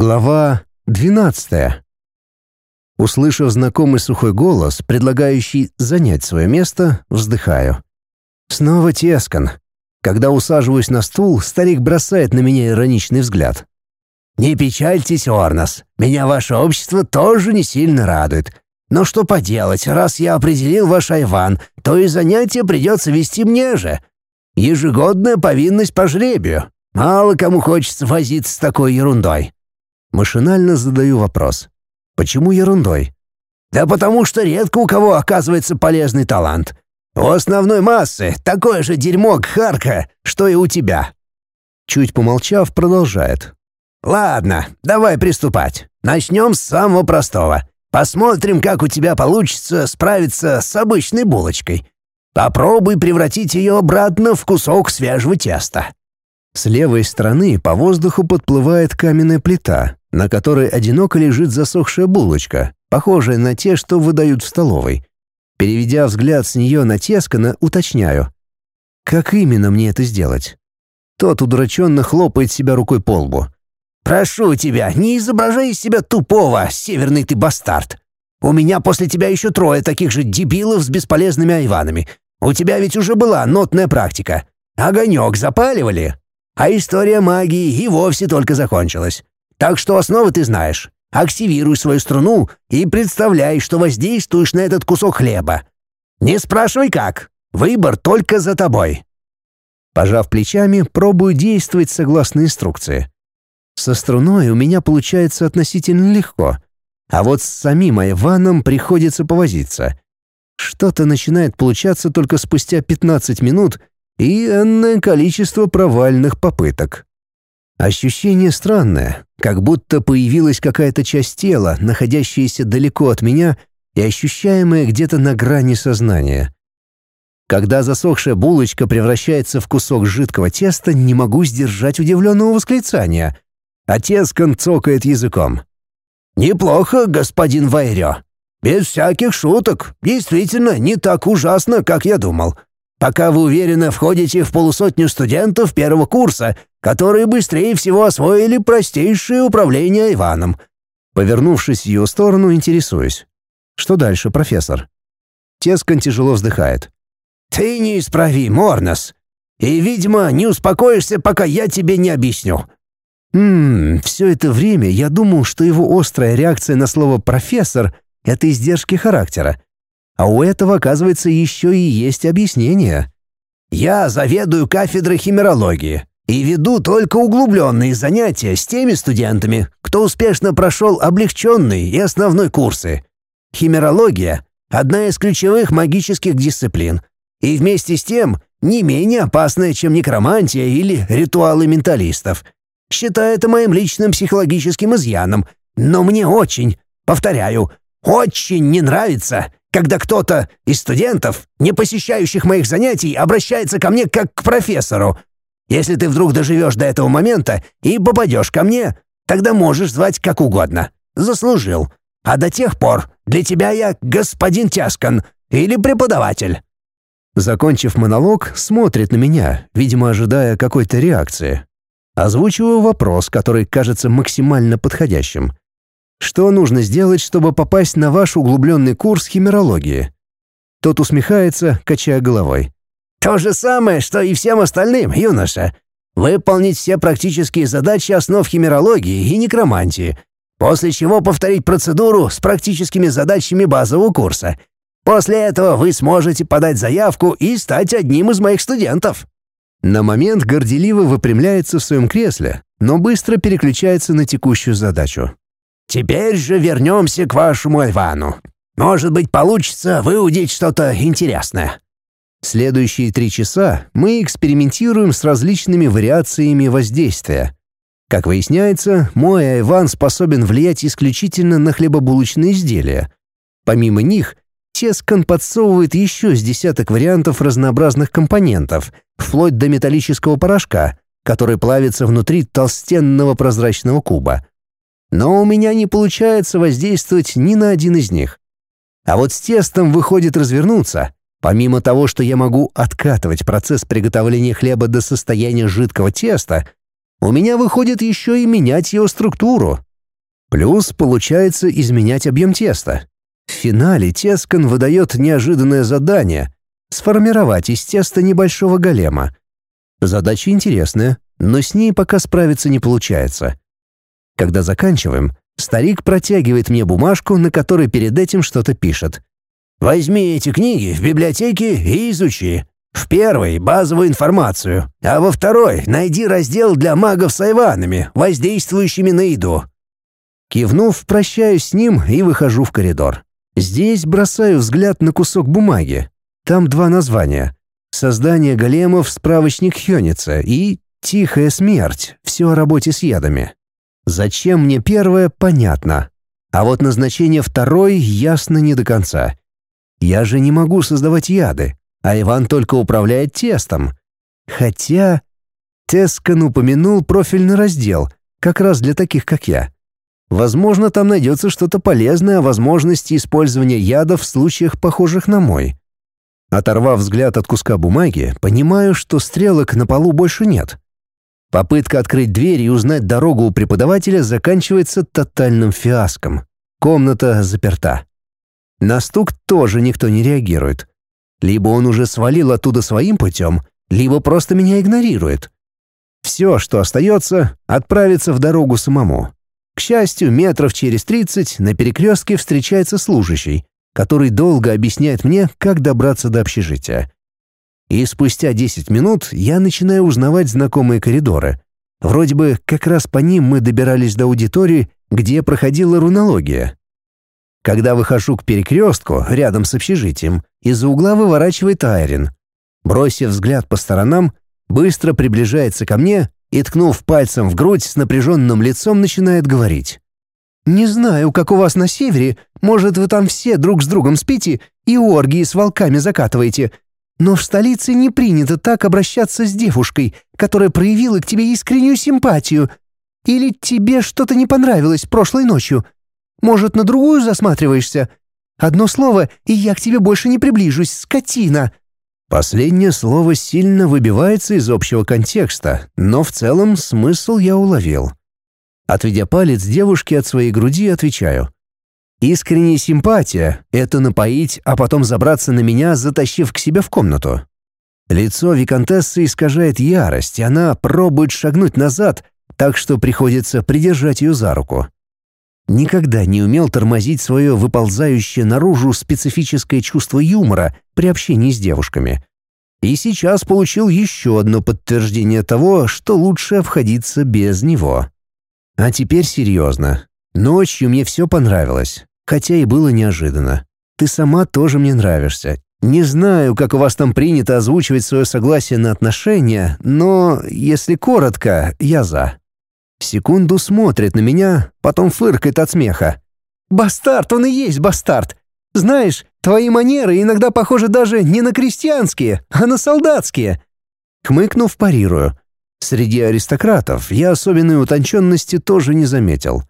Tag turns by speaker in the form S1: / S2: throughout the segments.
S1: Глава 12. Услышав знакомый сухой голос, предлагающий занять свое место, вздыхаю. Снова Тескан. Когда усаживаюсь на стул, старик бросает на меня ироничный взгляд. «Не печальтесь, Орнос, меня ваше общество тоже не сильно радует. Но что поделать, раз я определил ваш Айван, то и занятия придется вести мне же. Ежегодная повинность по жребию. Мало кому хочется возиться с такой ерундой». Машинально задаю вопрос. Почему ерундой? Да потому что редко у кого оказывается полезный талант. У основной массы такое же дерьмо Харка, что и у тебя. Чуть помолчав, продолжает. Ладно, давай приступать. Начнем с самого простого. Посмотрим, как у тебя получится справиться с обычной булочкой. Попробуй превратить ее обратно в кусок свежего теста. С левой стороны по воздуху подплывает каменная плита, на которой одиноко лежит засохшая булочка, похожая на те, что выдают в столовой. Переведя взгляд с нее на Тескана, уточняю. Как именно мне это сделать? Тот удраченно хлопает себя рукой по лбу. «Прошу тебя, не изображай из себя тупого, северный ты бастард. У меня после тебя еще трое таких же дебилов с бесполезными айванами. У тебя ведь уже была нотная практика. Огонек запаливали, а история магии и вовсе только закончилась. Так что основы ты знаешь. Активируй свою струну и представляй, что воздействуешь на этот кусок хлеба. Не спрашивай как. Выбор только за тобой. Пожав плечами, пробую действовать согласно инструкции. Со струной у меня получается относительно легко, а вот с самим Айваном приходится повозиться. Что-то начинает получаться только спустя 15 минут и энное количество провальных попыток. Ощущение странное, как будто появилась какая-то часть тела, находящаяся далеко от меня и ощущаемая где-то на грани сознания. Когда засохшая булочка превращается в кусок жидкого теста, не могу сдержать удивленного восклицания. Отец концокает языком. «Неплохо, господин Вайрё. Без всяких шуток. Действительно, не так ужасно, как я думал пока вы уверенно входите в полусотню студентов первого курса, которые быстрее всего освоили простейшее управление Иваном. Повернувшись в ее сторону, интересуюсь. Что дальше, профессор? Тескан тяжело вздыхает. «Ты неисправим, Морнос, и, видимо, не успокоишься, пока я тебе не объясню». Ммм, все это время я думал, что его острая реакция на слово «профессор» — это издержки характера. А у этого, оказывается, еще и есть объяснение. «Я заведую кафедрой химерологии и веду только углубленные занятия с теми студентами, кто успешно прошел облегченный и основной курсы. Химерология — одна из ключевых магических дисциплин, и вместе с тем не менее опасная, чем некромантия или ритуалы менталистов. Считаю это моим личным психологическим изъяном, но мне очень, повторяю, очень не нравится, когда кто-то из студентов, не посещающих моих занятий, обращается ко мне как к профессору. Если ты вдруг доживешь до этого момента и попадешь ко мне, тогда можешь звать как угодно. Заслужил. А до тех пор для тебя я господин Тяскан или преподаватель». Закончив монолог, смотрит на меня, видимо, ожидая какой-то реакции. Озвучиваю вопрос, который кажется максимально подходящим. Что нужно сделать, чтобы попасть на ваш углубленный курс химерологии?» Тот усмехается, качая головой. «То же самое, что и всем остальным, юноша. Выполнить все практические задачи основ химерологии и некромантии, после чего повторить процедуру с практическими задачами базового курса. После этого вы сможете подать заявку и стать одним из моих студентов». На момент горделиво выпрямляется в своем кресле, но быстро переключается на текущую задачу. Теперь же вернемся к вашему Ивану. Может быть, получится выудить что-то интересное». Следующие три часа мы экспериментируем с различными вариациями воздействия. Как выясняется, мой Айван способен влиять исключительно на хлебобулочные изделия. Помимо них, Тескан подсовывает еще с десяток вариантов разнообразных компонентов, вплоть до металлического порошка, который плавится внутри толстенного прозрачного куба — но у меня не получается воздействовать ни на один из них. А вот с тестом выходит развернуться. Помимо того, что я могу откатывать процесс приготовления хлеба до состояния жидкого теста, у меня выходит еще и менять его структуру, Плюс получается изменять объем теста. В финале Тескан выдает неожиданное задание — сформировать из теста небольшого голема. Задача интересная, но с ней пока справиться не получается. Когда заканчиваем, старик протягивает мне бумажку, на которой перед этим что-то пишет. «Возьми эти книги в библиотеке и изучи. В первой — базовую информацию, а во второй — найди раздел для магов с айванами, воздействующими на еду». Кивнув, прощаюсь с ним и выхожу в коридор. Здесь бросаю взгляд на кусок бумаги. Там два названия. «Создание големов. Справочник Хёница» и «Тихая смерть. Все о работе с ядами». Зачем мне первое, понятно. А вот назначение второй ясно не до конца. Я же не могу создавать яды, а Иван только управляет тестом. Хотя... Тескан упомянул профильный раздел, как раз для таких, как я. Возможно, там найдется что-то полезное о возможности использования ядов в случаях, похожих на мой. Оторвав взгляд от куска бумаги, понимаю, что стрелок на полу больше нет. Попытка открыть дверь и узнать дорогу у преподавателя заканчивается тотальным фиаском. Комната заперта. На стук тоже никто не реагирует. Либо он уже свалил оттуда своим путем, либо просто меня игнорирует. Все, что остается, отправиться в дорогу самому. К счастью, метров через тридцать на перекрестке встречается служащий, который долго объясняет мне, как добраться до общежития. И спустя десять минут я начинаю узнавать знакомые коридоры. Вроде бы как раз по ним мы добирались до аудитории, где проходила рунология. Когда выхожу к перекрестку, рядом с общежитием, из-за угла выворачивает Айрин. Бросив взгляд по сторонам, быстро приближается ко мне и, ткнув пальцем в грудь, с напряженным лицом начинает говорить. «Не знаю, как у вас на севере, может, вы там все друг с другом спите и оргии с волками закатываете, но в столице не принято так обращаться с девушкой, которая проявила к тебе искреннюю симпатию. Или тебе что-то не понравилось прошлой ночью? Может, на другую засматриваешься? Одно слово, и я к тебе больше не приближусь, скотина!» Последнее слово сильно выбивается из общего контекста, но в целом смысл я уловил. Отведя палец девушки от своей груди, отвечаю. «Искренняя симпатия — это напоить, а потом забраться на меня, затащив к себе в комнату». Лицо виконтессы искажает ярость, и она пробует шагнуть назад, так что приходится придержать ее за руку. Никогда не умел тормозить свое выползающее наружу специфическое чувство юмора при общении с девушками. И сейчас получил еще одно подтверждение того, что лучше обходиться без него. А теперь серьезно. Ночью мне все понравилось, хотя и было неожиданно. Ты сама тоже мне нравишься. Не знаю, как у вас там принято озвучивать свое согласие на отношения, но, если коротко, я за. Секунду смотрит на меня, потом фыркает от смеха. «Бастард, он и есть бастард! Знаешь, твои манеры иногда похожи даже не на крестьянские, а на солдатские!» Хмыкнув, парирую. Среди аристократов я особенной утонченности тоже не заметил.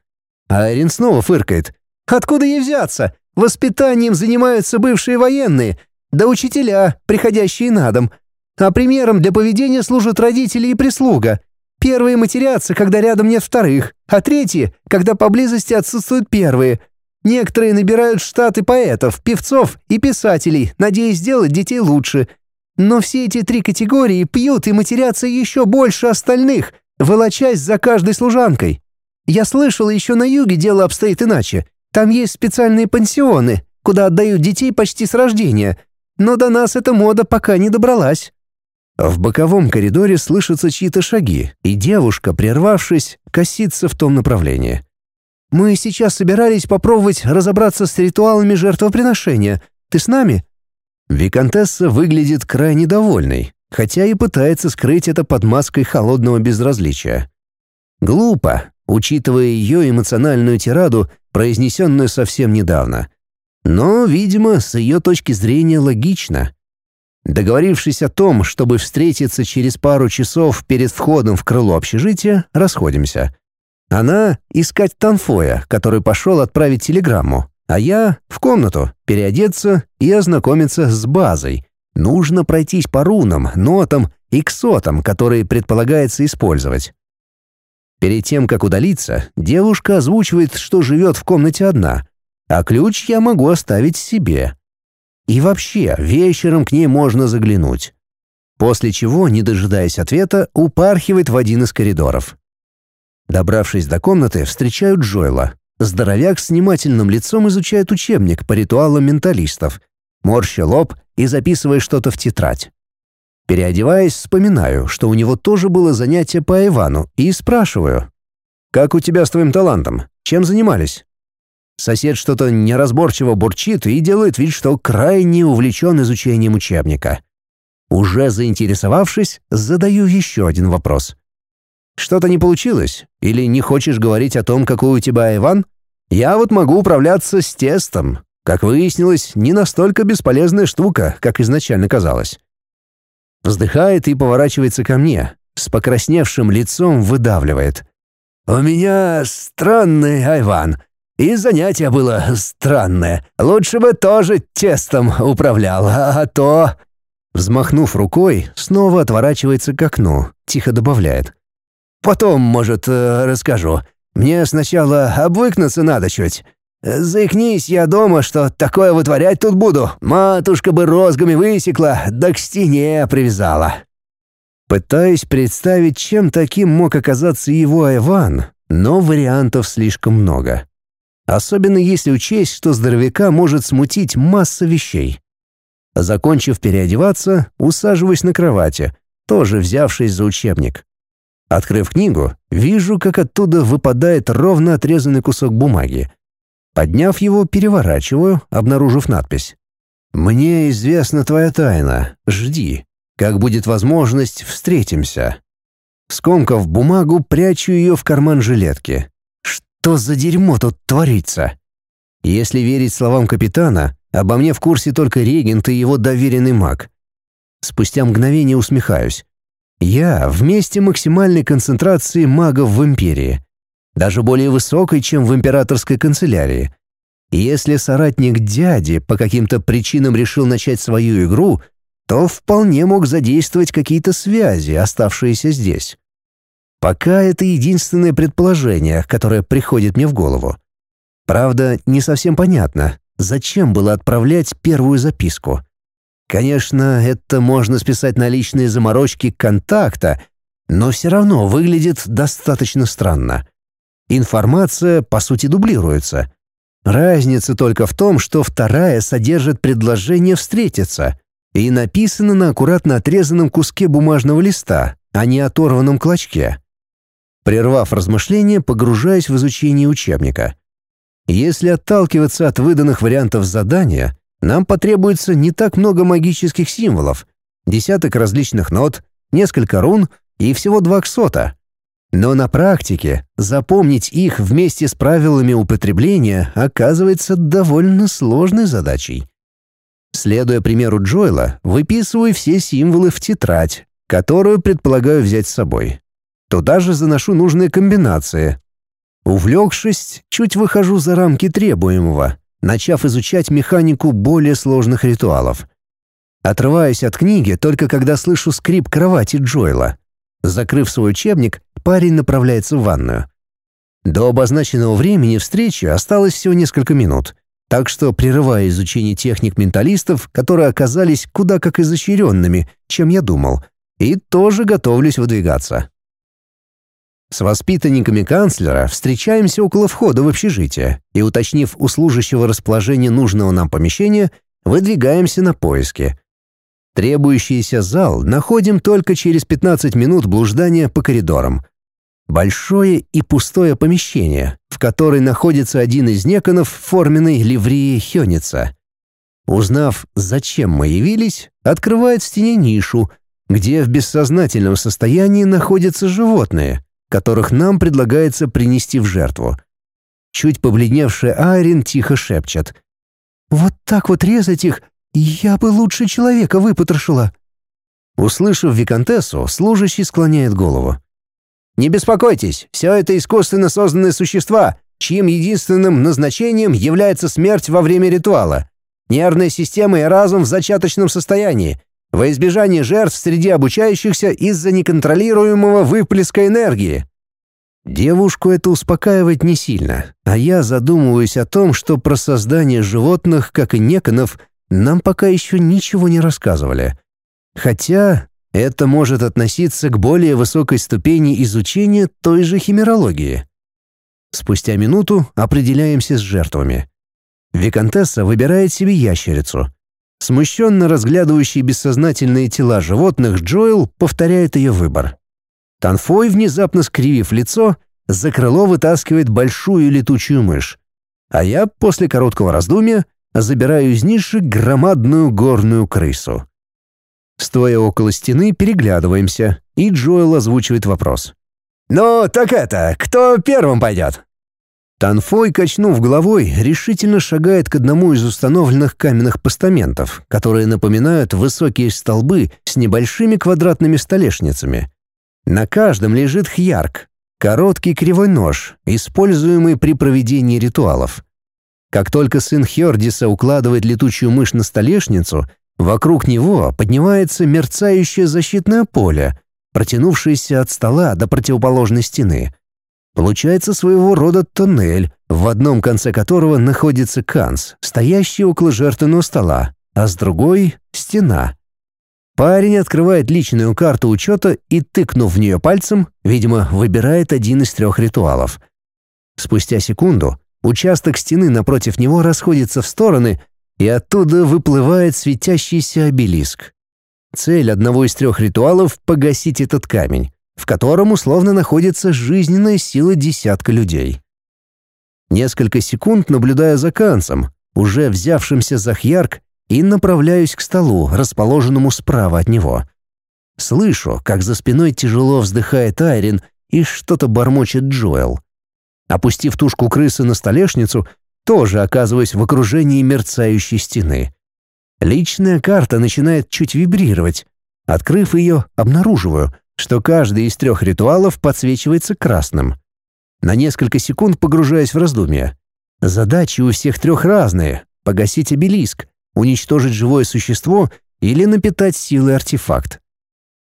S1: Айрин снова фыркает. «Откуда ей взяться? Воспитанием занимаются бывшие военные, да учителя, приходящие на дом. А примером для поведения служат родители и прислуга. Первые матерятся, когда рядом нет вторых, а третьи, когда поблизости отсутствуют первые. Некоторые набирают штаты поэтов, певцов и писателей, надеясь сделать детей лучше. Но все эти три категории пьют и матерятся еще больше остальных, волочась за каждой служанкой. Я слышал, еще на юге дело обстоит иначе. Там есть специальные пансионы, куда отдают детей почти с рождения. Но до нас эта мода пока не добралась. В боковом коридоре слышатся чьи-то шаги, и девушка, прервавшись, косится в том направлении. «Мы сейчас собирались попробовать разобраться с ритуалами жертвоприношения. Ты с нами?» Викантесса выглядит крайне довольной, хотя и пытается скрыть это под маской холодного безразличия. Глупо, учитывая ее эмоциональную тираду, произнесенную совсем недавно. Но, видимо, с ее точки зрения логично. Договорившись о том, чтобы встретиться через пару часов перед входом в крыло общежития, расходимся. Она — искать Танфоя, который пошел отправить телеграмму, а я — в комнату, переодеться и ознакомиться с базой. Нужно пройтись по рунам, нотам и ксотам, которые предполагается использовать. Перед тем, как удалиться, девушка озвучивает, что живет в комнате одна, а ключ я могу оставить себе. И вообще, вечером к ней можно заглянуть. После чего, не дожидаясь ответа, упархивает в один из коридоров. Добравшись до комнаты, встречают Джойла. Здоровяк с внимательным лицом изучает учебник по ритуалам менталистов, морща лоб и записывая что-то в тетрадь. Переодеваясь, вспоминаю, что у него тоже было занятие по Ивану, и спрашиваю. «Как у тебя с твоим талантом? Чем занимались?» Сосед что-то неразборчиво бурчит и делает вид, что крайне увлечен изучением учебника. Уже заинтересовавшись, задаю еще один вопрос. «Что-то не получилось? Или не хочешь говорить о том, какой у тебя Иван? Я вот могу управляться с тестом. Как выяснилось, не настолько бесполезная штука, как изначально казалось. Вздыхает и поворачивается ко мне. С покрасневшим лицом выдавливает. «У меня странный Айван. И занятие было странное. Лучше бы тоже тестом управлял, а то...» Взмахнув рукой, снова отворачивается к окну, тихо добавляет. «Потом, может, э, расскажу. Мне сначала обвыкнуться надо чуть. Заикнись я дома, что такое вытворять тут буду. Матушка бы розгами высекла, да к стене привязала. Пытаюсь представить, чем таким мог оказаться его Иван, но вариантов слишком много. Особенно если учесть, что здоровяка может смутить масса вещей. Закончив переодеваться, усаживаюсь на кровати, тоже взявшись за учебник. Открыв книгу, вижу, как оттуда выпадает ровно отрезанный кусок бумаги. Подняв его, переворачиваю, обнаружив надпись. «Мне известна твоя тайна. Жди. Как будет возможность, встретимся». Скомкав бумагу, прячу ее в карман жилетки. Что за дерьмо тут творится? Если верить словам капитана, обо мне в курсе только регент и его доверенный маг. Спустя мгновение усмехаюсь. Я в месте максимальной концентрации магов в Империи даже более высокой, чем в императорской канцелярии. если соратник дяди по каким-то причинам решил начать свою игру, то вполне мог задействовать какие-то связи, оставшиеся здесь. Пока это единственное предположение, которое приходит мне в голову. Правда, не совсем понятно, зачем было отправлять первую записку. Конечно, это можно списать на личные заморочки контакта, но все равно выглядит достаточно странно. Информация, по сути, дублируется. Разница только в том, что вторая содержит предложение встретиться и написано на аккуратно отрезанном куске бумажного листа, а не оторванном клочке. Прервав размышления, погружаясь в изучение учебника. Если отталкиваться от выданных вариантов задания, нам потребуется не так много магических символов, десяток различных нот, несколько рун и всего два ксота. Но на практике запомнить их вместе с правилами употребления оказывается довольно сложной задачей. Следуя примеру Джойла, выписываю все символы в тетрадь, которую предполагаю взять с собой. Туда же заношу нужные комбинации. Увлекшись, чуть выхожу за рамки требуемого, начав изучать механику более сложных ритуалов. Отрываюсь от книги только когда слышу скрип кровати Джойла. Закрыв свой учебник, парень направляется в ванную. До обозначенного времени встречи осталось всего несколько минут, так что прерывая изучение техник менталистов, которые оказались куда как изощренными, чем я думал, и тоже готовлюсь выдвигаться. С воспитанниками канцлера встречаемся около входа в общежитие и, уточнив у служащего расположение нужного нам помещения, выдвигаемся на поиски. Требующийся зал находим только через 15 минут блуждания по коридорам. Большое и пустое помещение, в которой находится один из неконов в форменной ливрии Хёница. Узнав, зачем мы явились, открывает в стене нишу, где в бессознательном состоянии находятся животные, которых нам предлагается принести в жертву. Чуть побледневшая Айрин тихо шепчет. «Вот так вот резать их «Я бы лучше человека выпотрошила». Услышав виконтессу, служащий склоняет голову. «Не беспокойтесь, все это искусственно созданные существа, чьим единственным назначением является смерть во время ритуала. Нервная система и разум в зачаточном состоянии, во избежание жертв среди обучающихся из-за неконтролируемого выплеска энергии». Девушку это успокаивает не сильно, а я задумываюсь о том, что про создание животных, как и неконов, нам пока еще ничего не рассказывали. Хотя это может относиться к более высокой ступени изучения той же химерологии. Спустя минуту определяемся с жертвами. Викантесса выбирает себе ящерицу. Смущенно разглядывающий бессознательные тела животных Джоэл повторяет ее выбор. Танфой, внезапно скривив лицо, за крыло вытаскивает большую летучую мышь. А я, после короткого раздумья, забираю из ниши громадную горную крысу. Стоя около стены, переглядываемся, и Джоэл озвучивает вопрос. «Ну, так это, кто первым пойдет?» Танфой, качнув головой, решительно шагает к одному из установленных каменных постаментов, которые напоминают высокие столбы с небольшими квадратными столешницами. На каждом лежит хьярк, короткий кривой нож, используемый при проведении ритуалов. Как только сын Хердиса укладывает летучую мышь на столешницу, вокруг него поднимается мерцающее защитное поле, протянувшееся от стола до противоположной стены. Получается своего рода тоннель, в одном конце которого находится Канс, стоящий около жертвенного стола, а с другой — стена. Парень открывает личную карту учета и, тыкнув в нее пальцем, видимо, выбирает один из трех ритуалов. Спустя секунду участок стены напротив него расходится в стороны, и оттуда выплывает светящийся обелиск. Цель одного из трех ритуалов — погасить этот камень в котором условно находится жизненная сила десятка людей. Несколько секунд наблюдая за Канцем, уже взявшимся за Хьярк, и направляюсь к столу, расположенному справа от него. Слышу, как за спиной тяжело вздыхает Айрин и что-то бормочет Джоэл. Опустив тушку крысы на столешницу, тоже оказываюсь в окружении мерцающей стены. Личная карта начинает чуть вибрировать. Открыв ее, обнаруживаю — что каждый из трех ритуалов подсвечивается красным. На несколько секунд погружаясь в раздумья. Задачи у всех трех разные — погасить обелиск, уничтожить живое существо или напитать силой артефакт.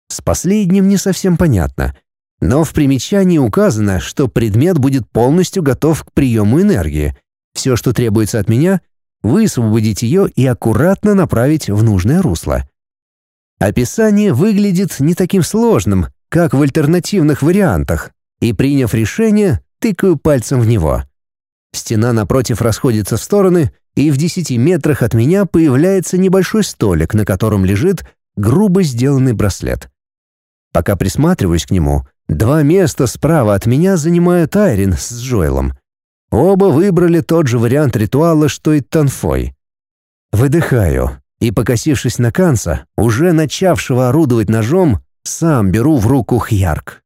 S1: С последним не совсем понятно, но в примечании указано, что предмет будет полностью готов к приему энергии. Все, что требуется от меня — высвободить ее и аккуратно направить в нужное русло. Описание выглядит не таким сложным, как в альтернативных вариантах, и, приняв решение, тыкаю пальцем в него. Стена напротив расходится в стороны, и в десяти метрах от меня появляется небольшой столик, на котором лежит грубо сделанный браслет. Пока присматриваюсь к нему, два места справа от меня занимают Айрин с Джоэлом. Оба выбрали тот же вариант ритуала, что и Танфой. Выдыхаю, и, покосившись на Канца, уже начавшего орудовать ножом, сам беру в руку хьярк.